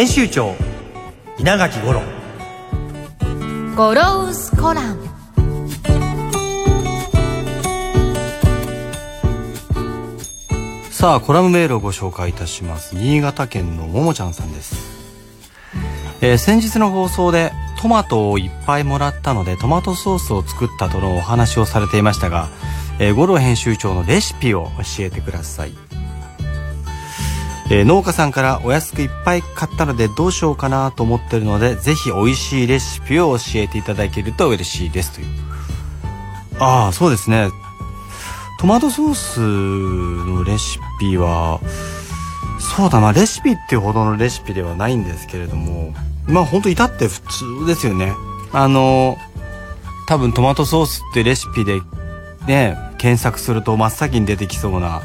編集長稲垣五郎。ゴロウスコラムさあコラムメールをご紹介いたします。新潟県のももちゃんさんです、えー、先日の放送でトマトをいっぱいもらったのでトマトソースを作ったとのお話をされていましたが、えー、五郎編集長のレシピを教えてくださいえー、農家さんからお安くいっぱい買ったのでどうしようかなと思ってるのでぜひ美味しいレシピを教えていただけると嬉しいですという。ああそうですね。トマトソースのレシピはそうだな。レシピっていうほどのレシピではないんですけれどもまあほんと至って普通ですよね。あの多分トマトソースってレシピでね検索すると真っ先に出てきそうな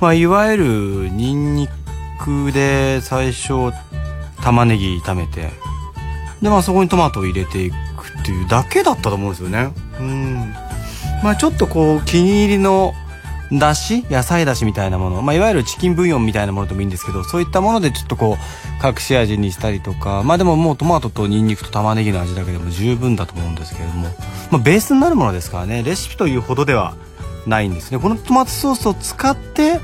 まあいわゆるニンニクで最初玉ねぎ炒めて。でまあそこにトマトを入れていくっていうだけだったと思うんですよね。うん。まあちょっとこう気に入りのだし野菜だしみたいなもの、まあ、いわゆるチキンブイヨンみたいなものでもいいんですけどそういったものでちょっとこう隠し味にしたりとかまあでももうトマトとニンニクと玉ねぎの味だけでも十分だと思うんですけれども、まあ、ベースになるものですからねレシピというほどではないんですね。このトマトソースを使って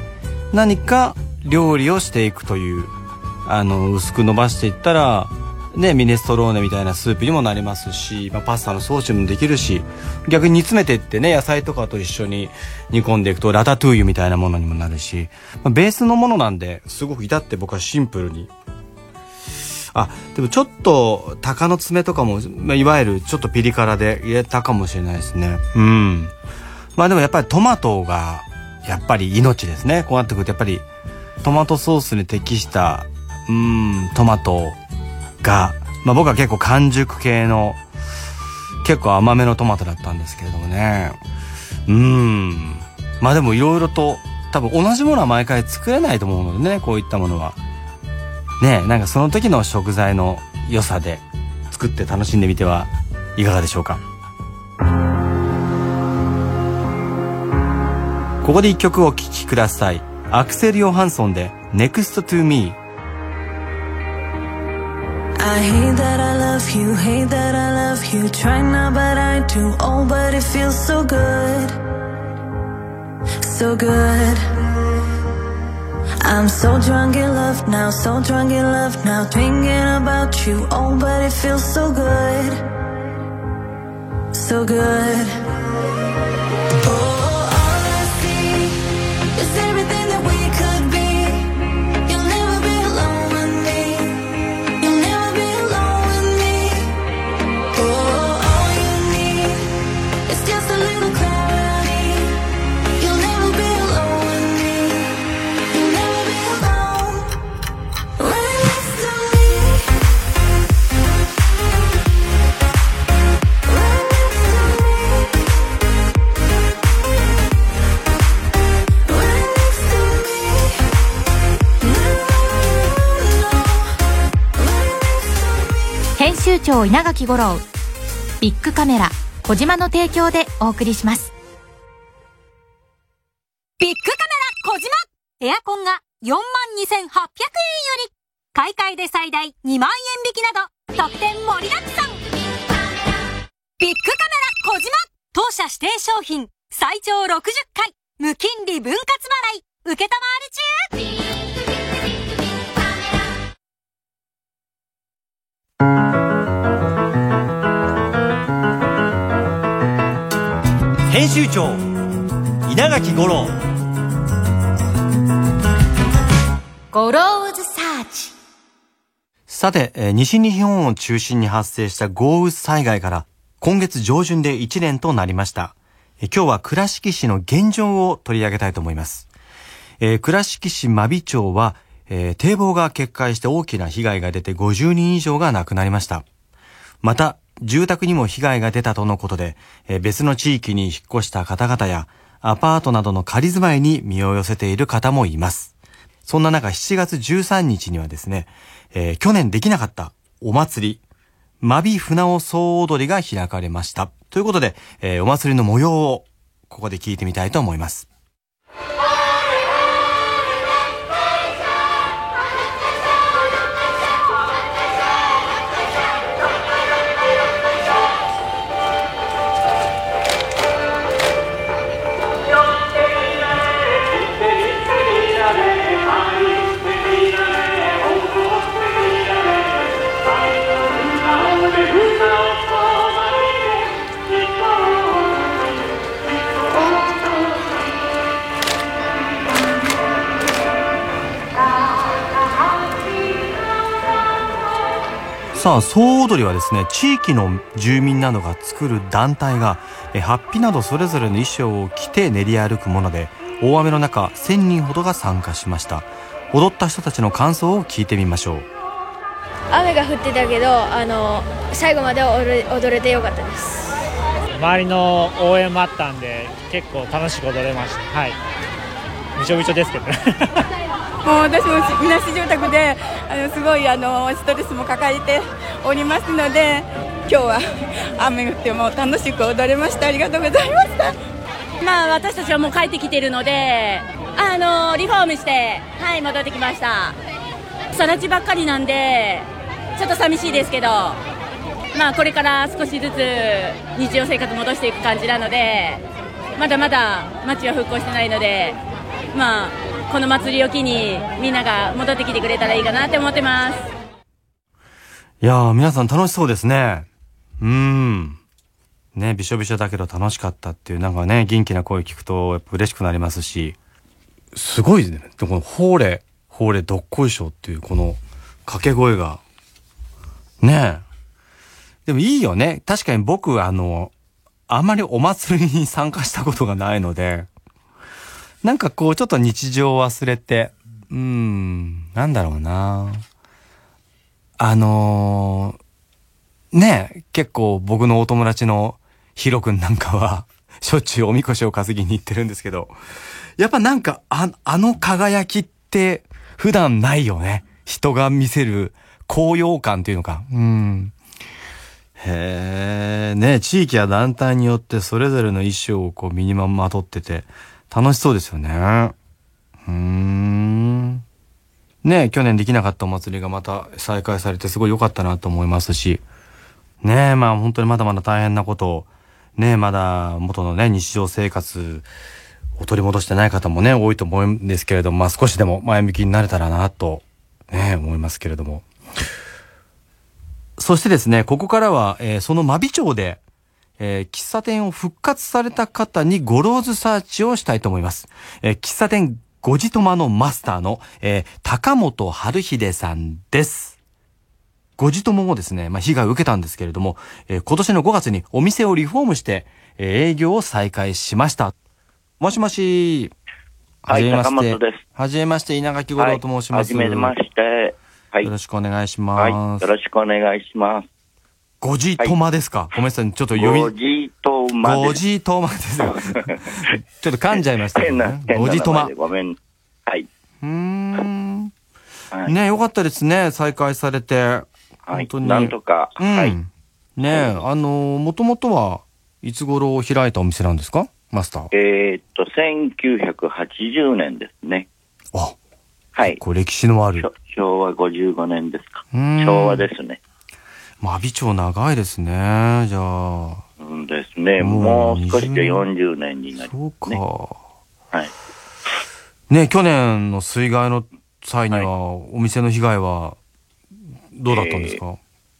何か料理をしていくというあの薄く伸ばしていったらね、ミネストローネみたいなスープにもなりますし、まあ、パスタのソースにもできるし逆に煮詰めていってね野菜とかと一緒に煮込んでいくとラタトゥーユみたいなものにもなるし、まあ、ベースのものなんですごく至って僕はシンプルに。あでもちょっと鷹の爪とかも、まあ、いわゆるちょっとピリ辛で入れたかもしれないですね。うん。まあでもやっぱりトマトがやっぱり命ですね。こうなってくるとやっぱりトマトソースに適したうんトマトが、まあ、僕は結構完熟系の結構甘めのトマトだったんですけれどもね。うん。まあでもいろいろと多分同じものは毎回作れないと思うのでねこういったものは。ねなんかその時の食材の良さで作って楽しんでみてはいかがでしょうか。ここで一曲お聴きください。アクセル・ヨハンソンで Next to Me I hate that I love you, hate that I love you Try not but I do, oh but it feels so good So good I'm so drunk in love now, so drunk in love now Thinking about you, oh but it feels so good So good 長稲垣吾郎。ビッグカメラ。小島の提供でお送りします。ビッグカメラ小島。エアコンが42,800円より。買い替えで最大2万円引きなど。特典盛りだくさん。ビッグカメラ小島。当社指定商品。最長60回。無金利分割払い。受けたまわり中。編集長稲垣吾郎ゴローズサーチさて、えー、西日本を中心に発生した豪雨災害から今月上旬で1年となりました。え今日は倉敷市の現状を取り上げたいと思います。えー倉敷市真備町は、えー堤防が決壊して大きな被害が出て50人以上が亡くなりました。また、住宅にも被害が出たとのことで、え別の地域に引っ越した方々や、アパートなどの仮住まいに身を寄せている方もいます。そんな中、7月13日にはですね、えー去年できなかったお祭り、マビ船尾総踊りが開かれました。ということで、えーお祭りの模様をここで聞いてみたいと思います。さあ、総踊りはですね、地域の住民などが作る団体が、えハッピなどそれぞれの衣装を着て練り歩くもので、大雨の中、1000人ほどが参加しました。踊った人たちの感想を聞いてみましょう。雨が降ってたけどあの最後まで踊れ踊れてよかったです周りの応援もあったんで結構楽しく踊れましたはいびちょびちょですけどねもう私もみなし住宅であのすごいあのストレスも抱えておりますので今日は 雨降っても楽しく踊れましたありがとうございましたまあ私たちはもう帰ってきてるので、あのリフォームして、はい、戻ってきました。さ地ばっかりなんで、ちょっと寂しいですけど、まあこれから少しずつ日常生活戻していく感じなので、まだまだ街は復興してないので、まあこの祭りを機にみんなが戻ってきてくれたらいいかなって思ってます。いやー、皆さん楽しそうですね。うーん。ね、びしょびしょだけど楽しかったっていう、なんかね、元気な声聞くと、やっぱ嬉しくなりますし、すごいですね。でこの、ほうれ、ほうれどっこいしょっていう、この、掛け声が、ねえ。でもいいよね。確かに僕、あの、あんまりお祭りに参加したことがないので、なんかこう、ちょっと日常を忘れて、うん、なんだろうなあのーね、結構僕のお友達のヒロ君なんかは、しょっちゅうおみこしを担ぎに行ってるんですけど、やっぱなんか、あ、あの輝きって普段ないよね。人が見せる高揚感っていうのか。うん。へえ、ね地域や団体によってそれぞれの衣装をこう身にまとってて楽しそうですよね。うーん。ね去年できなかったお祭りがまた再開されてすごい良かったなと思いますし、ねえ、まあ本当にまだまだ大変なことを、ねえ、まだ元のね、日常生活を取り戻してない方もね、多いと思うんですけれども、まあ少しでも前向きになれたらなと、ね、思いますけれども。そしてですね、ここからは、えーその真備町で、えー喫茶店を復活された方にゴローズサーチをしたいと思います。えー喫茶店ごじとまのマスターの、えー高本春秀さんです。ごじとももですね、まあ、被害を受けたんですけれども、えー今年の5月にお店をリフォームして、えー営業を再開しました。もしもし。はいじめまして。はじめまして、稲垣五郎と申します。はい、はじめまして。はい。よろしくお願いしはい。ます。よろしくお願いします。ごじとまですか、ごめんなさい、ちょっと読み。ごじとま。ごじとまですよ。ちょっと噛んじゃいましたけどね。ごじとま。ごめん。はい。うーん。はい。ねよかったですね、再開されて。はい本当に。なんとか。うん。はい。ねえ、あの、もともとはいつ頃開いたお店なんですか？マスター。えーっと、1980年ですね。あ、はい。こう歴史のある。昭和55年ですか。うん昭和ですね。まあ、美町長いですね、じゃあ。うんですね。もう少しで20 40年になりそうか。ねはい。ね去年の水害の際には、お店の被害は、どうだったんですか、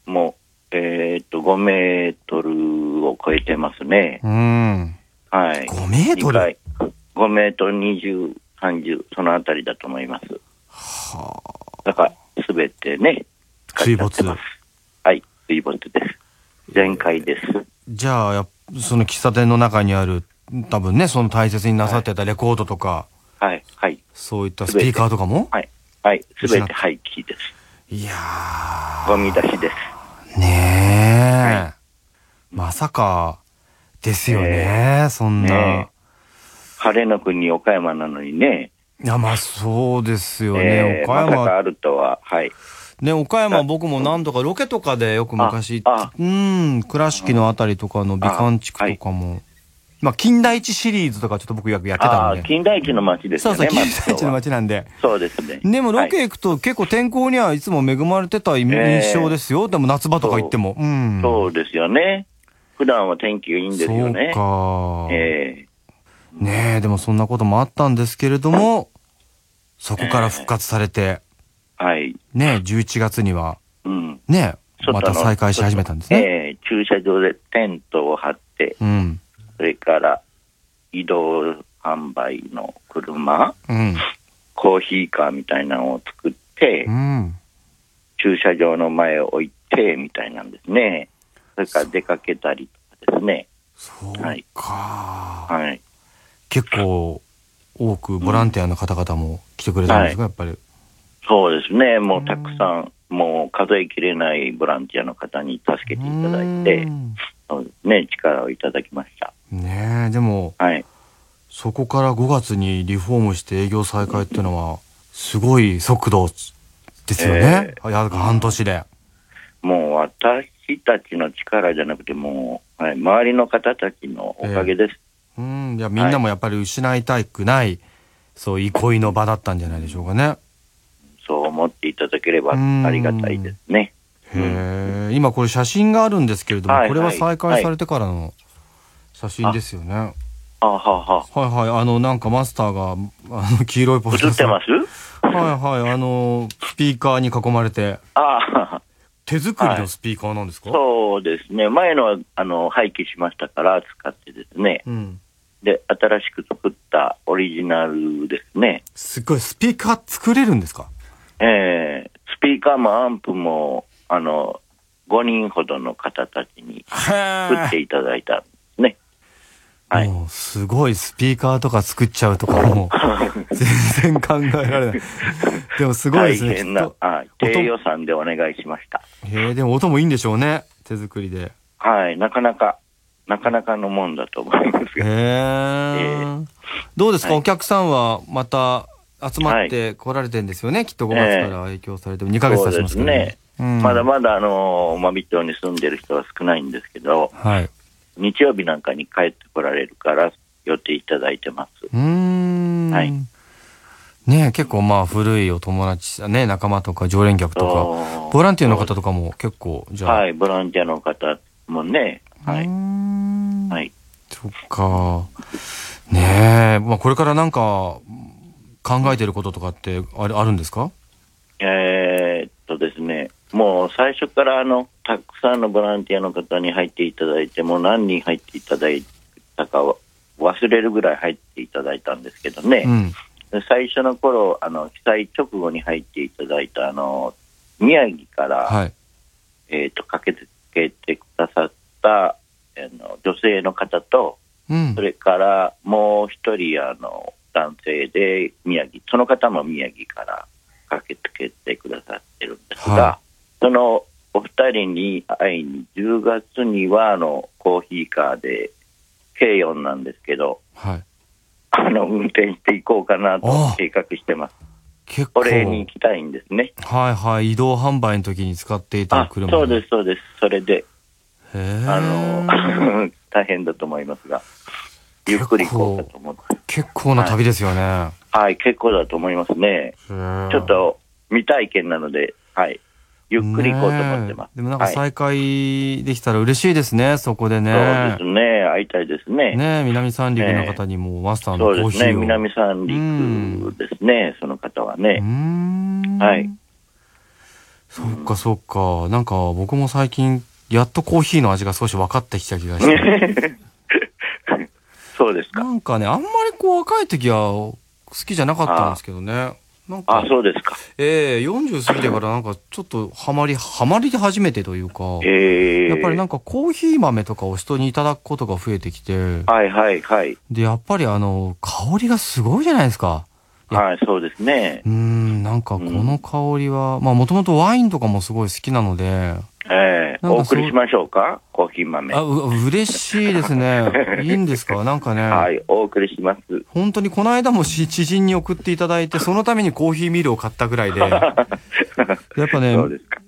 もう、えーっと、5メートルを超えてますね。うん。はい。5メートル？二回5メートル20、30、そのあたりだと思います。はだから、すべてね、水没使っちゃってますはい、水没です。全開です。じゃあその喫茶店の中にある多分ねその大切になさってたレコードとか、はい、はい、そういったスピーカーとかも？はい、はい、すべて廃棄です。いやゴミ出しです。ーねえ、まさかですよね、そんな、ね晴れの国岡山なのにね、いやまあそうですよね、えー岡山まさかあるとは、はい。ね、岡山僕も何度かロケとかでよく昔うん、倉敷のあたりとかの美観地区とかも、まあ、金田一シリーズとかちょっと僕よくやってたんで。金田一の町ですそうそう、よね、金松戸は田一の町なんで。そうですね。でもロはいケ行くと結構天候にはいつも恵まれてた印ええ象ですよ。でも夏場とか行っても。うん。そうですよね。普段は天気がいいんですよね。そうか。えねえ、でもそんなこともあったんですけれども、そこから復活されて。ねえ、11月には、うん。ねえ、また再開し始めたんですね。ええ駐車場でテントを張って、うん。それから移動販売の車、うん。コーヒーカーみたいなのを作って、うん。駐車場の前を置いて、みたいなんですね。それから出かけたりとかですね。そうはいか。はい。結構多くボランティアの方々も来てくれたんですか、やっぱり。そうですね。もうたくさん、もう数えきれないボランティアの方に助けていただいてね、力をいただきました。ねえ、でも、はい。そこから5月にリフォームして営業再開っていうのは、すごい速度ですよね。えや半年で。もう私たちの力じゃなくて、もう、はい、周りの方たちのおかげです。うん。いや、みんなもやっぱり失いたくない、そう、憩いの場だったんじゃないでしょうかね。そう思っていただければうんありがたいですね。へえ。今これ写真があるんですけれども、はいこれは再開されてからの写真ですよね。あはは。はいはい。あの、なんかマスターが、あの、黄色いポスター映ってます？はいはい。あの、スピーカーに囲まれて、あ手作りのスピーカーなんですか、そうですね。前のは、あの、廃棄しましたから使ってですね。うん。で、新しく作ったオリジナルですね。すごい、スピーカー作れるんですか？えー、スピーカーもアンプも、あの、5人ほどの方たちに作っていただいたんですね。はい。もう、すごい、スピーカーとか作っちゃうとかもう、全然考えられない。でもすごいですね。大変なはい、低予算でお願いしました。へえ、でも音もいいんでしょうね。手作りで。はい、なかなか、なかなかのもんだと思いますへが。え。どうですか、はいお客さんはまた集まって来られてんですよね。きっと5月から影響されても2ヶ月経ちますけどそうですねうんまだまだ、あの、真備町に住んでる人は少ないんですけど、はい。日曜日なんかに帰ってこられるから予定いただいてます。うーん。はいねえ結構まあ古いお友達、ね、仲間とか常連客とか、ボランティアの方とかも結構、じゃあ。はい、ボランティアの方もね、はい、んはい。そっか。ねえ、まあこれからなんか考えてることとかってあるあるんですか？えーっとですね、もう最初からあの、たくさんのボランティアの方に入っていただいて、もう何人入っていただいたかは忘れるぐらい入っていただいたんですけどね、うん。で最初の頃、あの、被災直後に入っていただいた、あの、宮城から、はい。えーっと、駆けつけてくださった、あの、女性の方と、うんそ。れからもう一人、あの、男性で宮城、その方も宮城から駆けつけてくださってるんですが、はそのお二人に会いに、10月には、あの、コーヒーカーで、軽4なんですけど、はい。あの、運転していこうかなと計画してます。結構。お礼に行きたいんですね。はいはい。移動販売の時に使っていたあ、車。。そうですす、そうです。それで。あの、大変だと思いますが、ゆっくり行こうかと思って。結構な旅ですよね。はい、結構だと思いますね。ちょっと未体験なので、はい。ゆっくり行こうと思ってます。でもなんかはい、再会できたら嬉しいですね、そこでね。そうですね。会いたいですね。ねえ南三陸の方にもマスターのコーヒーを。そうですね。南三陸ですね。その方はね。んはい。そっかそっか。なんか僕も最近、やっとコーヒーの味が少し分かってきた気がして。そうですか。なんかね、あんまりこう若い時は好きじゃなかったんですけどね。なんかあ、そうですか。ええ40過ぎてからなんかちょっとハマり、ハマり始めてというか、ええやっぱりなんかコーヒー豆とかを人にいただくことが増えてきて、はいはいはい。で、やっぱりあの、香りがすごいじゃないですか。はい、そうですねう。ーん、なんかこの香りは、まあもともとワインとかもすごい好きなので、ええなんかそうお送りしましょうか？コーヒー豆。あ、う、嬉しいですね。いいんですか？なんかね、はい、お送りします。本当にこの間もし知人に送っていただいて、そのためにコーヒーミルを買ったぐらいで、やっぱね。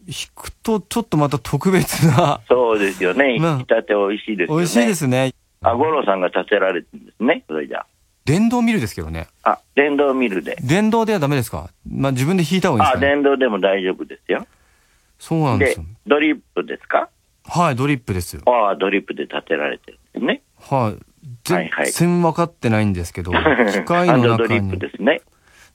引くとちょっとまた特別な、そうですよね。まあ引き立て美味しいですよね。美味しいですね。あ、五郎さんが立てられてるんですね。それじゃ電動ミルですけどね。あ。あ、電動ミルで。電動ではダメですか？まあ自分で引いた方がいいあ、ですかね。電動でも大丈夫ですよ。そうなんでですよ。、ドリップですか？はい、ドリップですよ。ああ、ドリップで立てられてるんですね。はい。はいはい全然分かってないんですけど、機械ハンの中ドドリップに。ですね。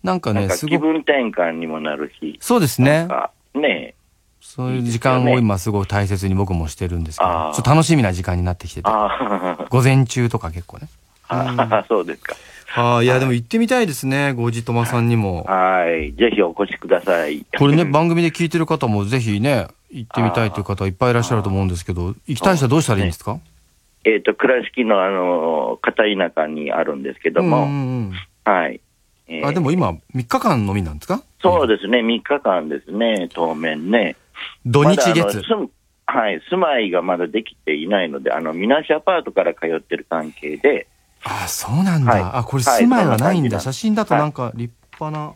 なんかね、すごく、気分転換にもなるし。そうですねねそういう時間を今すごい大切に僕もしてるんですけど、ちょっと楽しみな時間になってきてて、あ午前中とか結構ね。あ、あそうですか。はあ、いや、でも行ってみたいですね、ゴジトマさんにも。はい。ぜひお越しください。これね、番組で聞いてる方もぜひね、行ってみたいという方いっぱいいらっしゃると思うんですけど、行きたい人はどうしたらいいんですか？えっと、倉敷のあの、片田舎にあるんですけども、うんうんはい。えーうん。あ、でも今、3日間のみなんですか？そうですね、3日間ですね、当面ね。土日月？はい、住まいがまだできていないので、あの、みなしアパートから通ってる関係で、あ、そうなんだ。はいあ、これ住まいはないんだ。はい写真だとなんか立派な。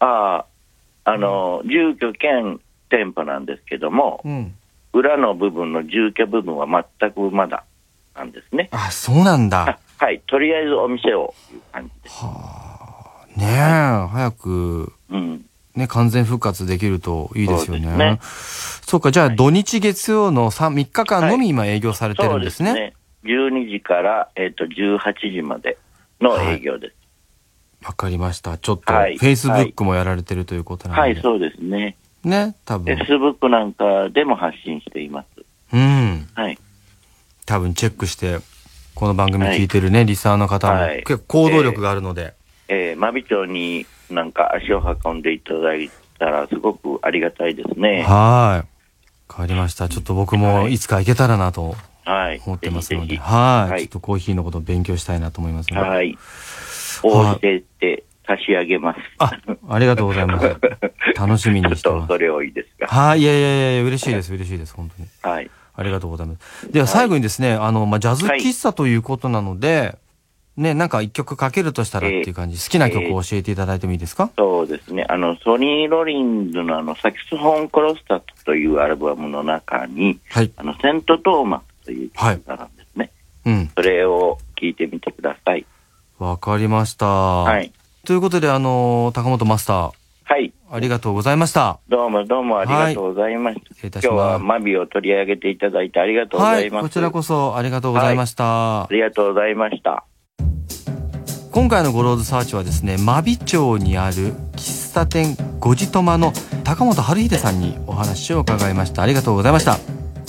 ああ、あの、住居兼店舗なんですけども、うん。裏の部分の住居部分は全くまだなんですね。あ、そうなんだあ。はい、とりあえずお店をいう感じです。ねえ、早く、うん。ね、完全復活できるといいですよね。そうでそうか、じゃあ土日月曜の 3, 3日間のみ今営業されてるんですね。そうですね。12時から、えっと18時までの営業です。わかりました。ちょっと、はい Facebook もやられてるということなので。はい、そうですね。ね、多分。Facebook なんかでも発信しています。うん。はい。多分チェックして、この番組聞いてるね、リスナーの方も、はい結構行動力があるので。えー、真備町になんか足を運んでいただいたらすごくありがたいですね。はい。わかりました。ちょっと僕もはいいつか行けたらなとはい。思ってますので。はい、はいちょっとコーヒーのことを勉強したいなと思いますので。はい。応じてって差し上げます。あ、ありがとうございます。楽しみにしてます。ちょっと恐れ多いですが。はい、いやいやいや、嬉しいです、嬉しいです、本当に。はい。ありがとうございます。では最後にですね、あの、まあ、ジャズ喫茶ということなので、ね、なんか一曲かけるとしたらっていう感じ、好きな曲を教えていただいてもいいですか、そうですね。あの、ソニー・ロリンズのあの、サキスフォン・クロスタットというアルバムの中に、はい。あの、セント・トーマスという曲があるんですね。うん。それを聞いてみてください。わかりました。は。はいということで、あの、高本マスター、はい。ありがとうございました。どうもどうもありがとうございました。失礼い今日はマビを取り上げていただいてありがとうごはい、ざいます。こちらこそありがとうございました。ありがとうございました。今回のゴローズサーチはですね真備町にある喫茶店ごじとまの高本春秀さんにお話を伺いましたありがとうございました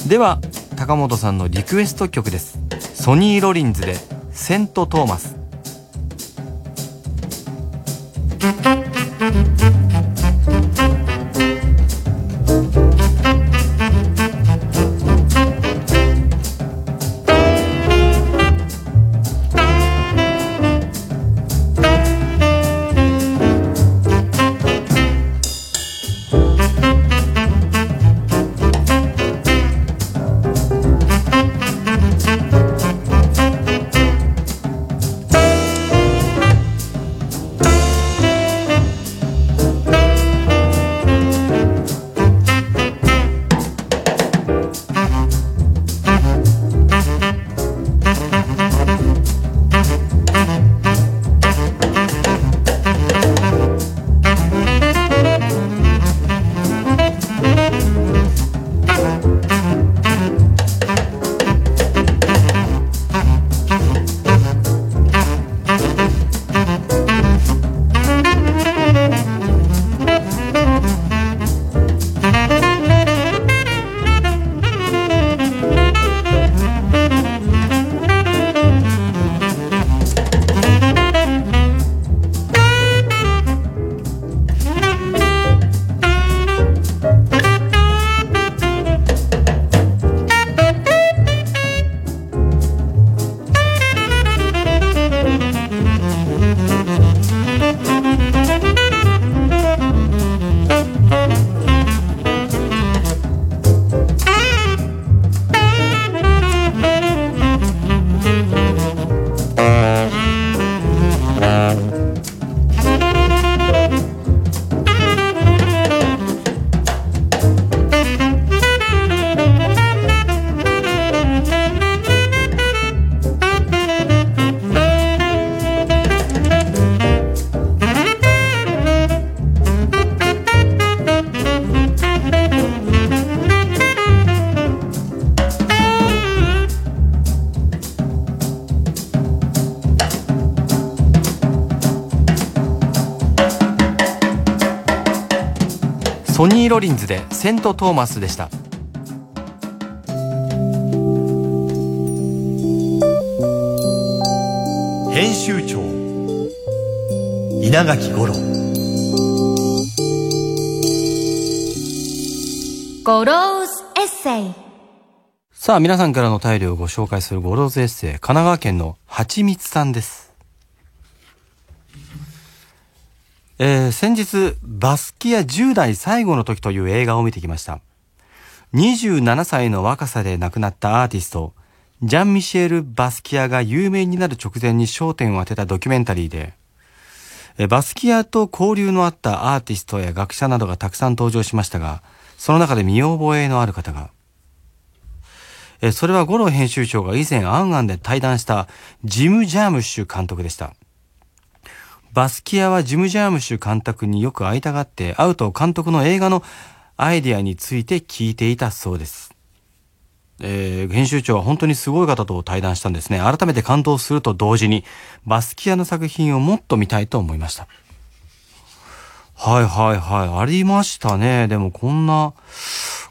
では高本さんのリクエスト曲です。ソニー・ロリンズでセント・トーマス。ソニー・ロリンズでセント・トーマスでした。編集長稲垣五郎。ゴローズエッセイ。さあ皆さんからのお便りをご紹介するゴローズエッセイ神奈川県のはちみつさんですえー、先日、バスキア10代最後の時という映画を見てきました。27歳の若さで亡くなったアーティスト、ジャン・ミシェル・バスキアが有名になる直前に焦点を当てたドキュメンタリーで、バスキアと交流のあったアーティストや学者などがたくさん登場しましたが、その中で見覚えのある方が、それは五郎編集長が以前アンアンで対談したジム・ジャームッシュ監督でした。バスキアはジム・ジャームッシュ監督によく会いたがって会うと監督の映画のアイディアについて聞いていたそうです。えー、編集長は本当にすごい方と対談したんですね。改めて感動すると同時に、バスキアの作品をもっと見たいと思いました。はいはいはい。ありましたね。でもこんな、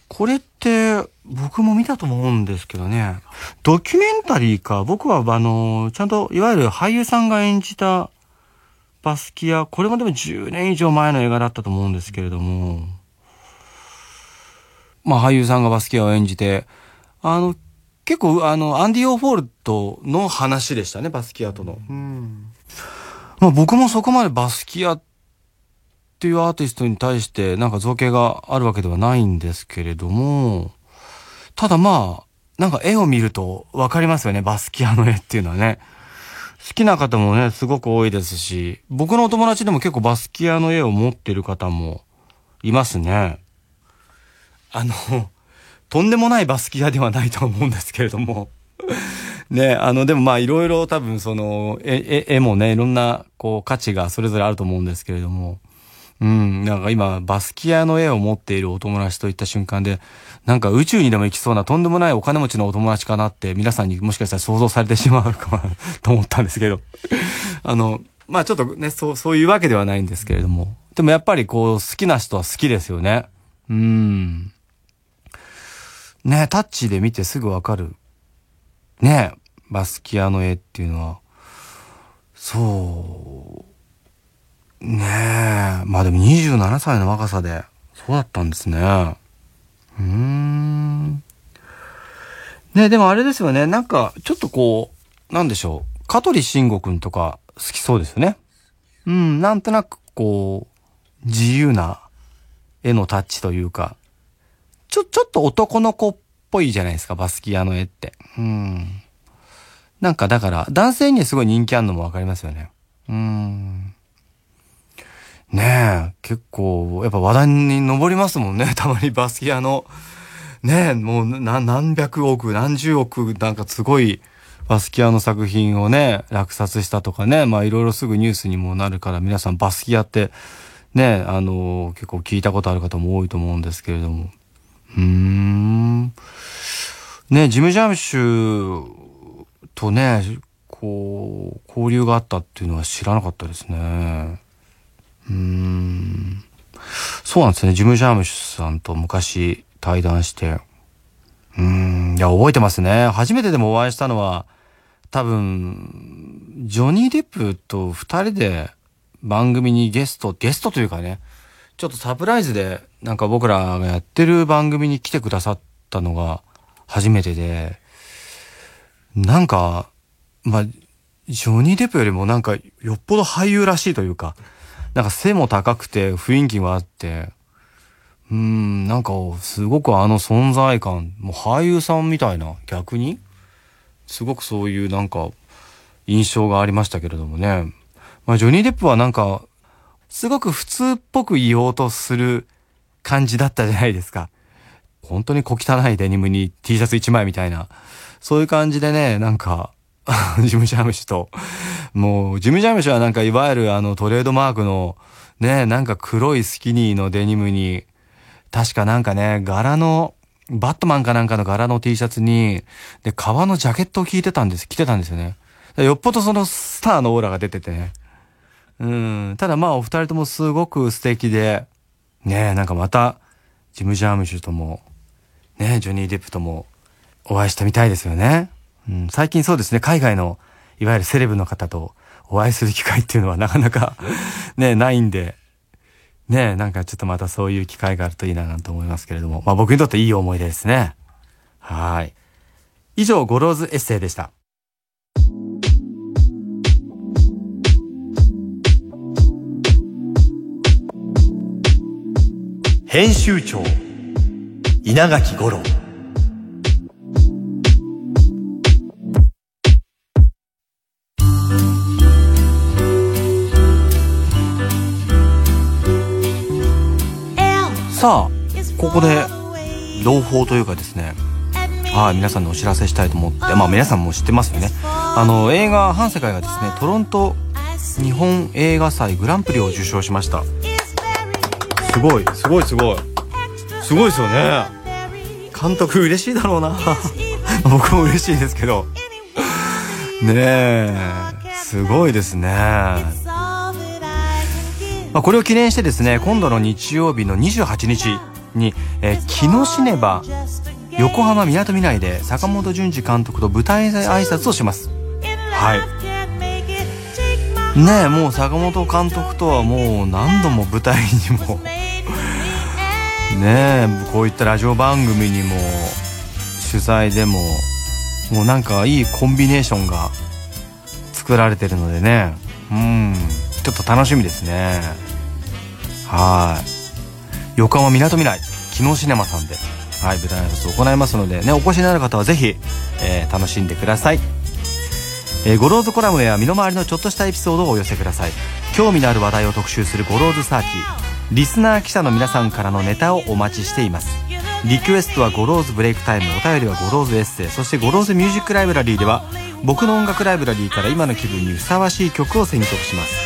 これって僕も見たと思うんですけどね。ドキュメンタリーか。僕はあの、ちゃんといわゆる俳優さんが演じたバスキア、これもでも10年以上前の映画だったと思うんですけれども、まあ俳優さんがバスキアを演じて、あの、結構、あの、アンディ・オーフォールトの話でしたね、バスキアとの。うん。まあ僕もそこまでバスキアっていうアーティストに対してなんか造詣があるわけではないんですけれども、ただまあ、なんか絵を見るとわかりますよね、バスキアの絵っていうのはね。好きな方もね、すごく多いですし、僕のお友達でも結構バスキアの絵を持ってる方もいますね。あの、とんでもないバスキアではないと思うんですけれども。ね、あの、でもまあいろいろ多分その、絵、絵もね、いろんなこう価値がそれぞれあると思うんですけれども。うん、なんか今、バスキアの絵を持っているお友達といった瞬間で、なんか宇宙にでも行きそうなとんでもないお金持ちのお友達かなって皆さんにもしかしたら想像されてしまうかなと思ったんですけど。あの、まあちょっとね、そう、そういうわけではないんですけれども。でもやっぱりこう、好きな人は好きですよね。うん。ね、タッチで見てすぐわかる。ね、バスキアの絵っていうのは、そう、ねえ、まあでも27歳の若さで、そうだったんですね。うーん。ねでもあれですよね、なんか、ちょっとこう、なんでしょう、香取慎吾くんとか好きそうですよね。うん、なんとなくこう、自由な絵のタッチというか、ちょ、ちょっと男の子っぽいじゃないですか、バスキアの絵って。うん。なんかだから、男性にはすごい人気あるのもわかりますよね。うん。ねえ、結構、やっぱ話題に上りますもんね。たまにバスキアの、ねえ、もう何百億、何十億、なんかすごい、バスキアの作品をね、落札したとかね、まあいろいろすぐニュースにもなるから皆さんバスキアって、ね、あの、結構聞いたことある方も多いと思うんですけれども。うん。ね、ジム・ジャムシュとね、こう、交流があったっていうのは知らなかったですね。うん。そうなんですね。ジム・ジャームシュさんと昔対談して。うん。いや、覚えてますね。初めてでもお会いしたのは、多分、ジョニー・デップと二人で番組にゲスト、ゲストというかね、ちょっとサプライズで、なんか僕らがやってる番組に来てくださったのが初めてで、なんか、まあ、ジョニー・デップよりもなんかよっぽど俳優らしいというか、なんか背も高くて雰囲気があって、うーん、なんかすごくあの存在感、もう俳優さんみたいな、逆に？すごくそういうなんか印象がありましたけれどもね。まあジョニー・デップはなんかすごく普通っぽく言おうとする感じだったじゃないですか。本当に小汚いデニムに T シャツ1枚みたいな、そういう感じでね、なんか、ジム・ジャムシと、もう、ジム・ジャムシはなんかいわゆるあのトレードマークの、ね、なんか黒いスキニーのデニムに、確かなんかね、柄の、バットマンかなんかの柄の T シャツに、で、革のジャケットを着てたんです、着てたんですよね。よっぽどそのスターのオーラが出ててね。うん。ただまあお二人ともすごく素敵で、ねえ、なんかまた、ジム・ジャームッシュとも、ねジョニー・デップともお会いしてみたいですよね。うん、最近そうですね、海外の、いわゆるセレブの方とお会いする機会っていうのはなかなか ね、ないんで、ねなんかちょっとまたそういう機会があるといいななんて思いますけれども、まあ僕にとっていい思い出ですね。はい。以上、ゴローズエッセイでした。編集長稲垣五郎さあここで朗報というかですねはい皆さんにお知らせしたいと思ってまあ皆さんも知ってますよね。あの映画「反世界」がですねトロント日本映画祭グランプリを受賞しました。すごいすごいすごい。すごいですよね。監督嬉しいだろうな。僕も嬉しいですけど。ねえすごいですねまあ、これを記念してですね今度の日曜日の28日に、えー、木のシネバ横浜みなとみらいで坂本淳二監督と舞台挨拶をします。はい。ねえもう坂本監督とはもう何度も舞台にも ねえこういったラジオ番組にも取材でももうなんかいいコンビネーションが作られてるのでね。うん。ちょっと楽しみですね。はい。横浜みなとみらい。木のシネマさんで。はい舞台挨拶を行いますのでねお越しになる方はぜひ、えー、楽しんでください。えー、ゴローズコラムや身の回りのちょっとしたエピソードをお寄せください。興味のある話題を特集するゴローズサーチ、リスナー記者の皆さんからのネタをお待ちしています。リクエストはゴローズブレイクタイムお便りはゴローズエッセイ。そしてゴローズミュージックライブラリーでは僕の音楽ライブラリーから今の気分にふさわしい曲を選曲します。